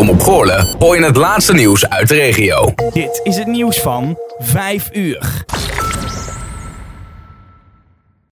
om op Goorlen hoor je het laatste nieuws uit de regio. Dit is het nieuws van 5 uur.